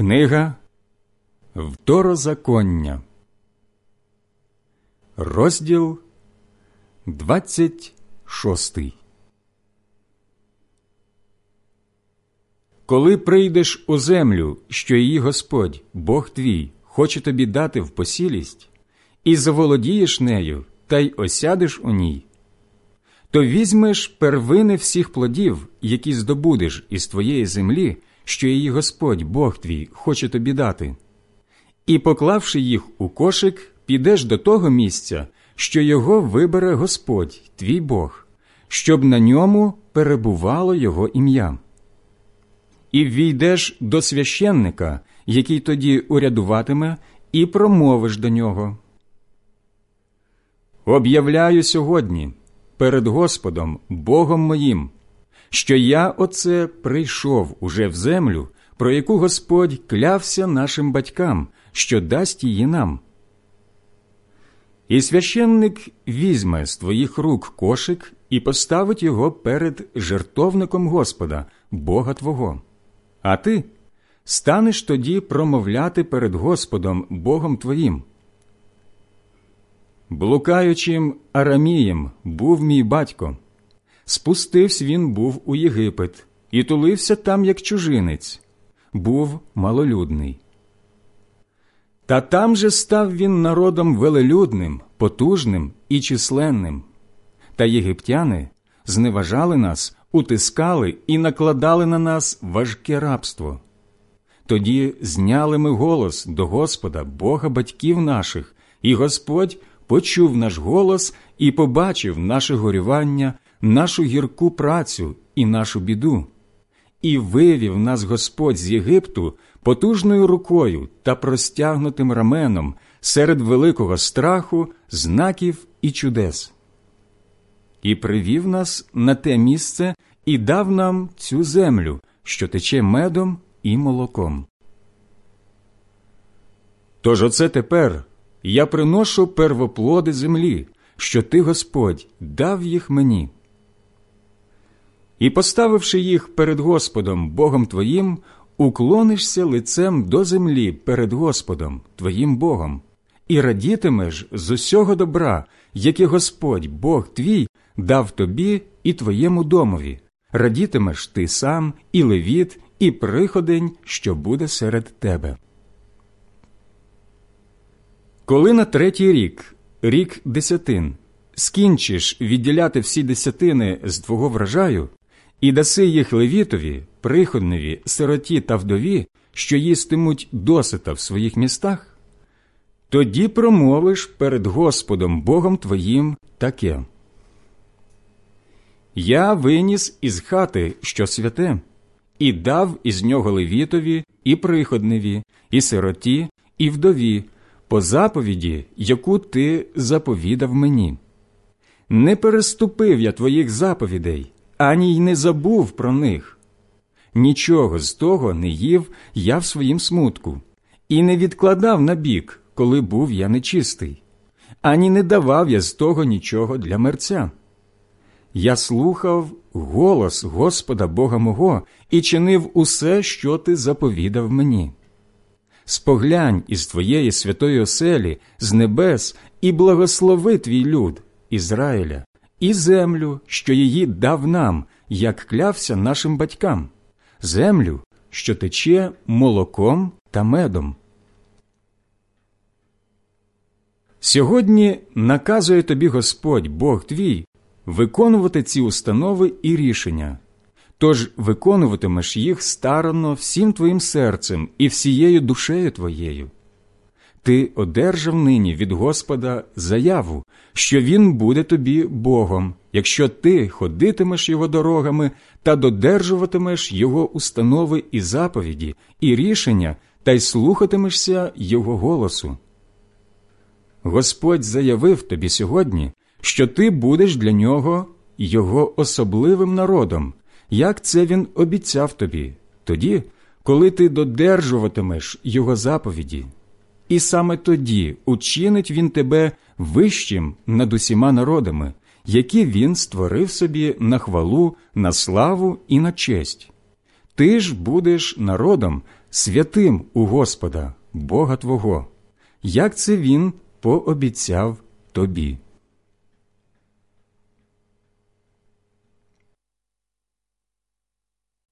Книга Второзаконня, розділ 26 Коли прийдеш у землю, що її Господь, Бог твій, хоче тобі дати в посілість, і заволодієш нею, та й осядеш у ній, то візьмеш первини всіх плодів, які здобудеш із твоєї землі, що її Господь, Бог твій, хоче тобі дати, і, поклавши їх у кошик, підеш до того місця, що його вибере Господь, твій Бог, щоб на ньому перебувало Його ім'я. І ввійдеш до священника, який тоді урядуватиме, і промовиш до нього. Об'являю сьогодні перед Господом, Богом моїм, що я оце прийшов уже в землю, про яку Господь клявся нашим батькам, що дасть її нам. І священник візьме з твоїх рук кошик і поставить його перед жертовником Господа, Бога Твого. А ти станеш тоді промовляти перед Господом Богом Твоїм. Блукаючим Арамієм був мій батько. Спустився він був у Єгипет і тулився там, як чужинець, був малолюдний. Та там же став він народом велелюдним, потужним і численним. Та єгиптяни зневажали нас, утискали і накладали на нас важке рабство. Тоді зняли ми голос до Господа, Бога батьків наших, і Господь почув наш голос і побачив наше горювання, нашу гірку працю і нашу біду, і вивів нас Господь з Єгипту потужною рукою та простягнутим раменом серед великого страху, знаків і чудес. І привів нас на те місце і дав нам цю землю, що тече медом і молоком. Тож оце тепер я приношу первоплоди землі, що ти, Господь, дав їх мені. І, поставивши їх перед Господом, Богом твоїм, уклонишся лицем до землі перед Господом, твоїм Богом, і радітимеш з усього добра, яке Господь, Бог твій, дав тобі і твоєму домові, радітимеш ти сам, і левіт, і приходень, що буде серед тебе. Коли на третій рік, рік десятин, скінчиш відділяти всі десятини з твого врожаю, і даси їх левітові, приходневі, сироті та вдові, що їстимуть досита в своїх містах, тоді промовиш перед Господом Богом твоїм таке. Я виніс із хати, що святе, і дав із нього левітові, і приходневі, і сироті, і вдові, по заповіді, яку ти заповідав мені. Не переступив я твоїх заповідей, ані й не забув про них. Нічого з того не їв я в своїм смутку, і не відкладав на бік, коли був я нечистий, ані не давав я з того нічого для мерця. Я слухав голос Господа Бога мого і чинив усе, що ти заповідав мені. Споглянь із твоєї святої оселі, з небес, і благослови твій люд, Ізраїля, і землю, що її дав нам, як клявся нашим батькам, землю, що тече молоком та медом. Сьогодні наказує тобі Господь, Бог твій, виконувати ці установи і рішення. Тож виконуватимеш їх старанно всім твоїм серцем і всією душею твоєю. Ти одержав нині від Господа заяву, що Він буде тобі Богом, якщо ти ходитимеш Його дорогами та додержуватимеш Його установи і заповіді, і рішення, та й слухатимешся Його голосу. Господь заявив тобі сьогодні, що ти будеш для нього Його особливим народом, як це він обіцяв тобі, тоді, коли ти додержуватимеш Його заповіді. І саме тоді учинить він тебе вищим над усіма народами, які він створив собі на хвалу, на славу і на честь. ти ж будеш народом святим у Господа, Бога Твого, як це Він пообіцяв тобі.